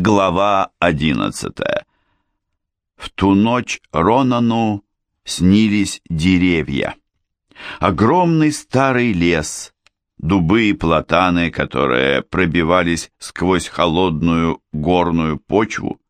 Глава одиннадцатая. В ту ночь Ронану снились деревья. Огромный старый лес, дубы и платаны, которые пробивались сквозь холодную горную почву,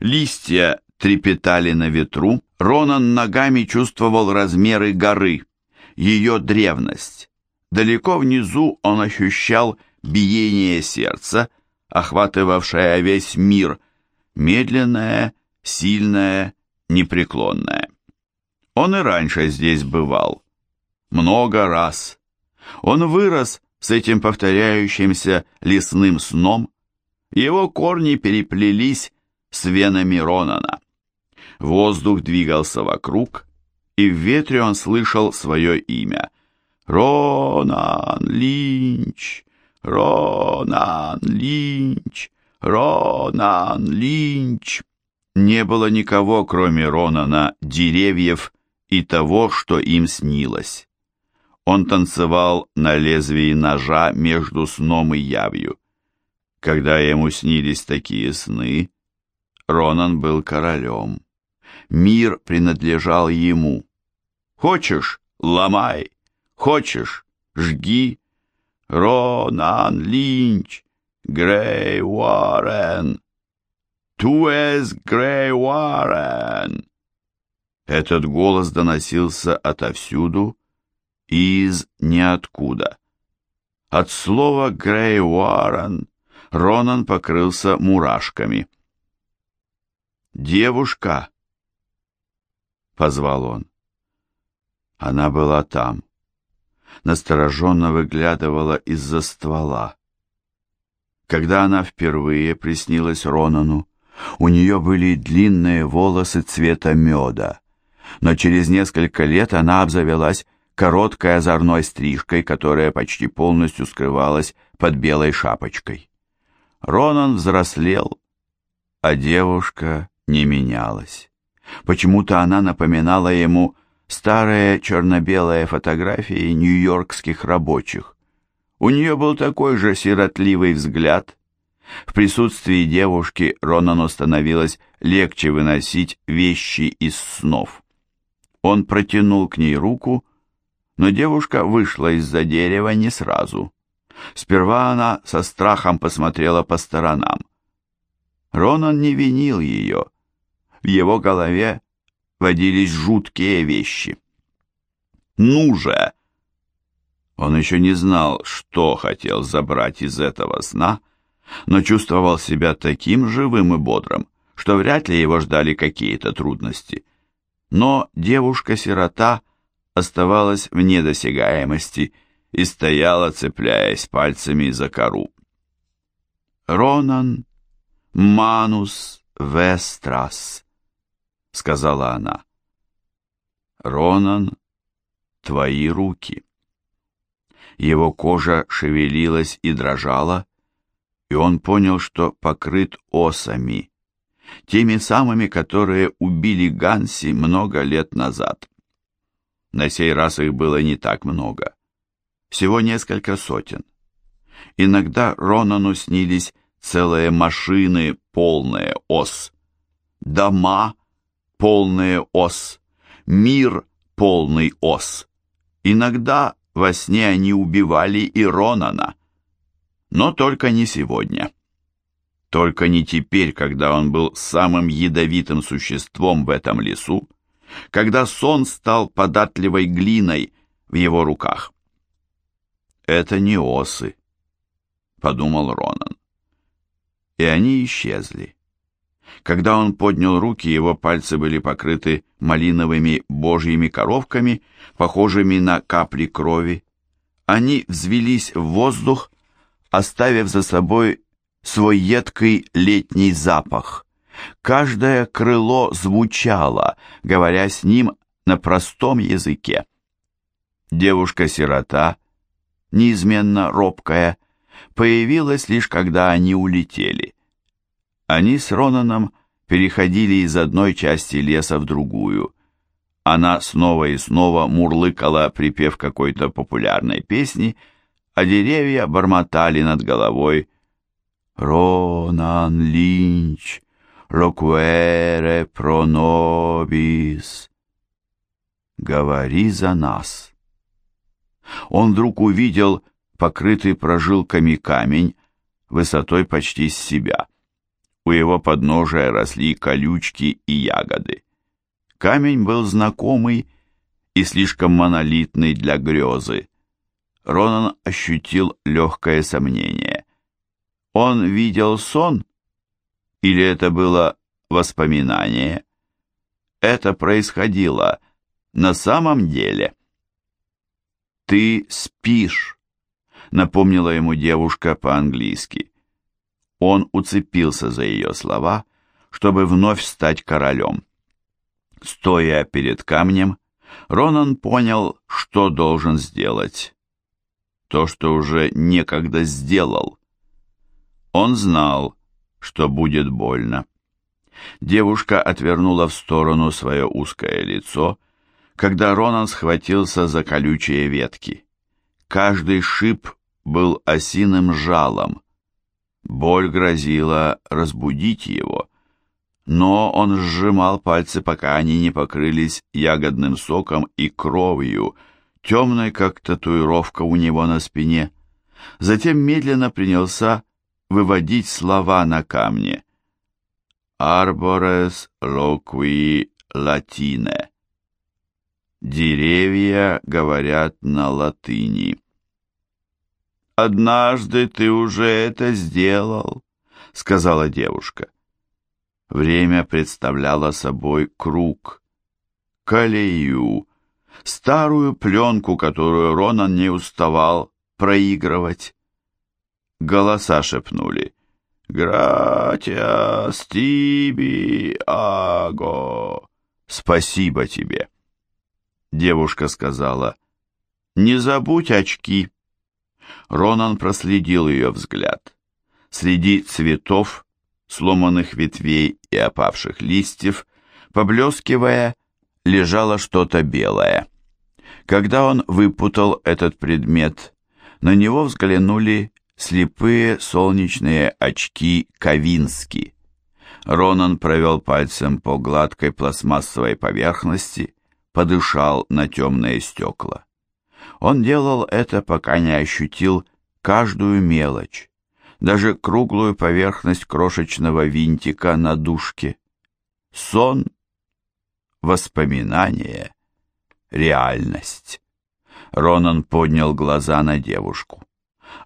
листья трепетали на ветру, Ронан ногами чувствовал размеры горы, ее древность. Далеко внизу он ощущал биение сердца, охватывавшее весь мир, медленное, сильное, непреклонное. Он и раньше здесь бывал. Много раз. Он вырос с этим повторяющимся лесным сном. Его корни переплелись с венами Ронана. Воздух двигался вокруг, и в ветре он слышал свое имя. «Ронан Линч! Ронан Линч! Ронан Линч!» Не было никого, кроме Ронана, деревьев и того, что им снилось. Он танцевал на лезвии ножа между сном и явью. Когда ему снились такие сны, Ронан был королем. Мир принадлежал ему. Хочешь — ломай, хочешь — жги. Ронан Линч, Грей Уоррен, Туэс Грей Уоррен. Этот голос доносился отовсюду из ниоткуда. От слова Грей Уоррен Ронан покрылся мурашками. «Девушка!» — позвал он. Она была там, настороженно выглядывала из-за ствола. Когда она впервые приснилась Ронану, у нее были длинные волосы цвета меда, но через несколько лет она обзавелась короткой озорной стрижкой, которая почти полностью скрывалась под белой шапочкой. Ронан взрослел, а девушка не менялась. Почему-то она напоминала ему старые черно-белые фотографии нью-йоркских рабочих. У нее был такой же сиротливый взгляд. В присутствии девушки Ронану становилось легче выносить вещи из снов. Он протянул к ней руку, но девушка вышла из-за дерева не сразу. Сперва она со страхом посмотрела по сторонам. Ронан не винил ее. В его голове водились жуткие вещи. «Ну же!» Он еще не знал, что хотел забрать из этого сна, но чувствовал себя таким живым и бодрым, что вряд ли его ждали какие-то трудности. Но девушка-сирота оставалась вне досягаемости и стояла, цепляясь пальцами за кору. «Ронан Манус Вестрас», — сказала она. «Ронан, твои руки». Его кожа шевелилась и дрожала, и он понял, что покрыт осами, теми самыми, которые убили Ганси много лет назад. На сей раз их было не так много, всего несколько сотен. Иногда Ронану снились целые машины, полные ос, дома, полные ос, мир, полный ос. Иногда во сне они убивали и Ронана. Но только не сегодня. Только не теперь, когда он был самым ядовитым существом в этом лесу, когда сон стал податливой глиной в его руках. «Это не осы», — подумал Ронан. И они исчезли. Когда он поднял руки, его пальцы были покрыты малиновыми божьими коровками, похожими на капли крови. Они взвелись в воздух, оставив за собой свой едкий летний запах. Каждое крыло звучало, говоря с ним на простом языке. Девушка-сирота, неизменно робкая, появилась лишь когда они улетели. Они с Ронаном переходили из одной части леса в другую. Она снова и снова мурлыкала припев какой-то популярной песни, а деревья бормотали над головой Ронан Линч, локуэре пронобис. Говори за нас. Он вдруг увидел покрытый прожилками камень высотой почти с себя. У его подножия росли колючки и ягоды. Камень был знакомый и слишком монолитный для грезы. Ронан ощутил легкое сомнение. Он видел сон? Или это было воспоминание? Это происходило на самом деле. «Ты спишь», — напомнила ему девушка по-английски. Он уцепился за ее слова, чтобы вновь стать королем. Стоя перед камнем, Ронан понял, что должен сделать. То, что уже некогда сделал. Он знал, что будет больно. Девушка отвернула в сторону свое узкое лицо, когда Ронан схватился за колючие ветки. Каждый шип был осиным жалом. Боль грозила разбудить его, но он сжимал пальцы, пока они не покрылись ягодным соком и кровью, темной, как татуировка у него на спине. Затем медленно принялся выводить слова на камне. «Арборес локви латине». Деревья говорят на латыни. «Однажды ты уже это сделал», — сказала девушка. Время представляло собой круг, колею, старую пленку, которую Ронан не уставал проигрывать. Голоса шепнули. «Гратя, стиби, аго!» «Спасибо тебе!» Девушка сказала. «Не забудь очки!» Ронан проследил ее взгляд. Среди цветов сломанных ветвей и опавших листьев, поблескивая, лежало что-то белое. Когда он выпутал этот предмет, на него взглянули слепые солнечные очки Кавински. Ронан провел пальцем по гладкой пластмассовой поверхности, подышал на темные стекла. Он делал это, пока не ощутил каждую мелочь, даже круглую поверхность крошечного винтика на дужке. Сон, воспоминание, реальность. Ронан поднял глаза на девушку.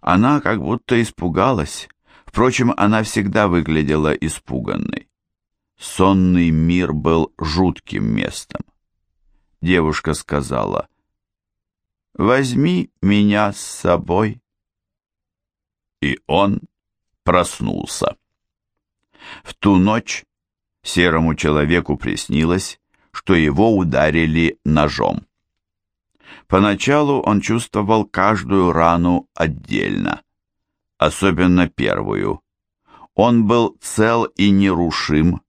Она как будто испугалась. Впрочем, она всегда выглядела испуганной. Сонный мир был жутким местом. Девушка сказала, «Возьми меня с собой» и он проснулся. В ту ночь серому человеку приснилось, что его ударили ножом. Поначалу он чувствовал каждую рану отдельно, особенно первую. Он был цел и нерушим,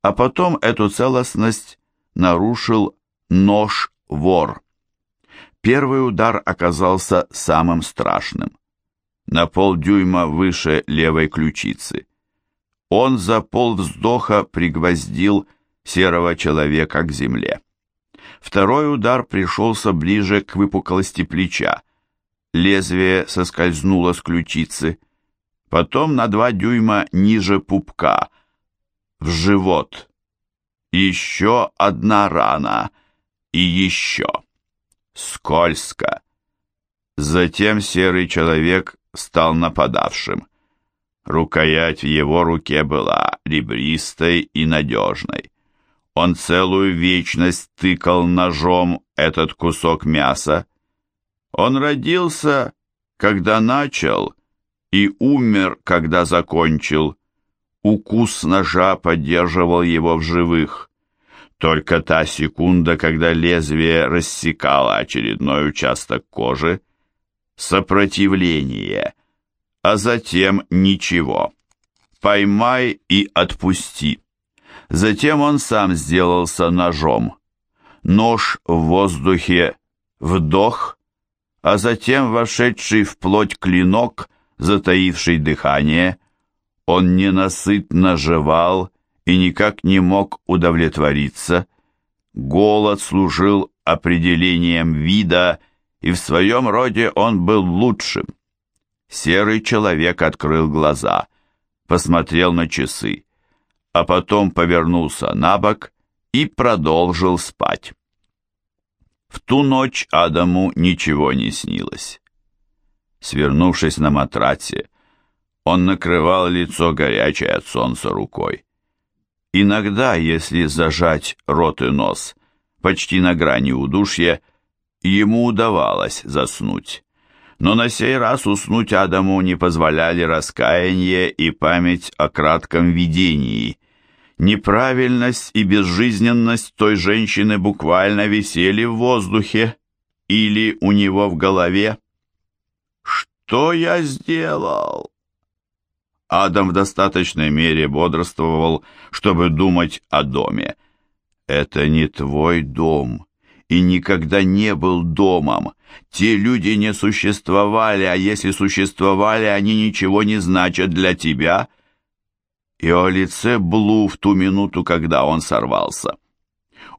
а потом эту целостность нарушил нож-вор. Первый удар оказался самым страшным на полдюйма выше левой ключицы. Он за полвздоха пригвоздил серого человека к земле. Второй удар пришелся ближе к выпуклости плеча. Лезвие соскользнуло с ключицы. Потом на два дюйма ниже пупка. В живот. Еще одна рана. И еще. Скользко. Затем серый человек стал нападавшим. Рукоять в его руке была ребристой и надежной. Он целую вечность тыкал ножом этот кусок мяса. Он родился, когда начал, и умер, когда закончил. Укус ножа поддерживал его в живых. Только та секунда, когда лезвие рассекало очередной участок кожи, сопротивление, а затем ничего. Поймай и отпусти. Затем он сам сделался ножом. Нож в воздухе, вдох, а затем вошедший в плоть клинок, затаивший дыхание, Он ненасытно жевал и никак не мог удовлетвориться. Голод служил определением вида, и в своем роде он был лучшим. Серый человек открыл глаза, посмотрел на часы, а потом повернулся на бок и продолжил спать. В ту ночь Адаму ничего не снилось. Свернувшись на матрасе, он накрывал лицо горячей от солнца рукой. Иногда, если зажать рот и нос почти на грани удушья, ему удавалось заснуть. Но на сей раз уснуть Адаму не позволяли раскаяние и память о кратком видении. Неправильность и безжизненность той женщины буквально висели в воздухе или у него в голове. «Что я сделал?» Адам в достаточной мере бодрствовал, чтобы думать о доме. «Это не твой дом и никогда не был домом. Те люди не существовали, а если существовали, они ничего не значат для тебя». И о лице Блу в ту минуту, когда он сорвался.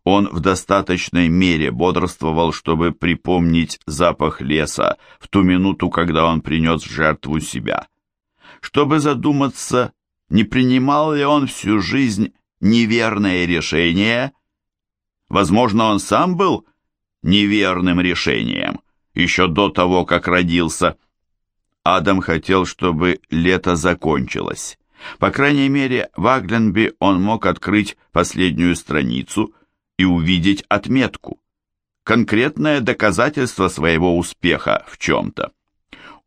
Он в достаточной мере бодрствовал, чтобы припомнить запах леса в ту минуту, когда он принес жертву себя чтобы задуматься, не принимал ли он всю жизнь неверное решение. Возможно, он сам был неверным решением, еще до того, как родился. Адам хотел, чтобы лето закончилось. По крайней мере, в Агленби он мог открыть последнюю страницу и увидеть отметку. Конкретное доказательство своего успеха в чем-то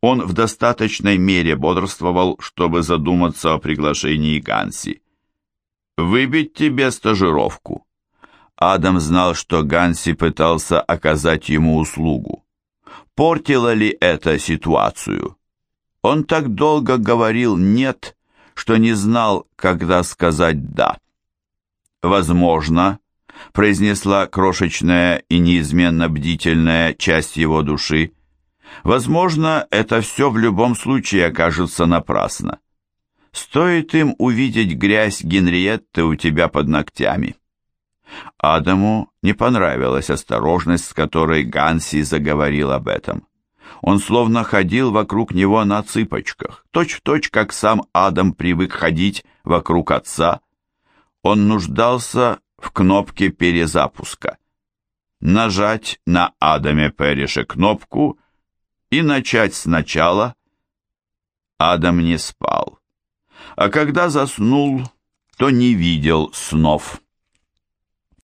он в достаточной мере бодрствовал, чтобы задуматься о приглашении Ганси. «Выбить тебе стажировку». Адам знал, что Ганси пытался оказать ему услугу. Портило ли это ситуацию? Он так долго говорил «нет», что не знал, когда сказать «да». «Возможно», — произнесла крошечная и неизменно бдительная часть его души, Возможно, это все в любом случае окажется напрасно. Стоит им увидеть грязь Генриетты у тебя под ногтями. Адаму не понравилась осторожность, с которой Ганси заговорил об этом. Он словно ходил вокруг него на цыпочках, точь-в-точь, точь, как сам Адам привык ходить вокруг отца. Он нуждался в кнопке перезапуска. Нажать на Адаме Перрише кнопку — и начать сначала. Адам не спал, а когда заснул, то не видел снов.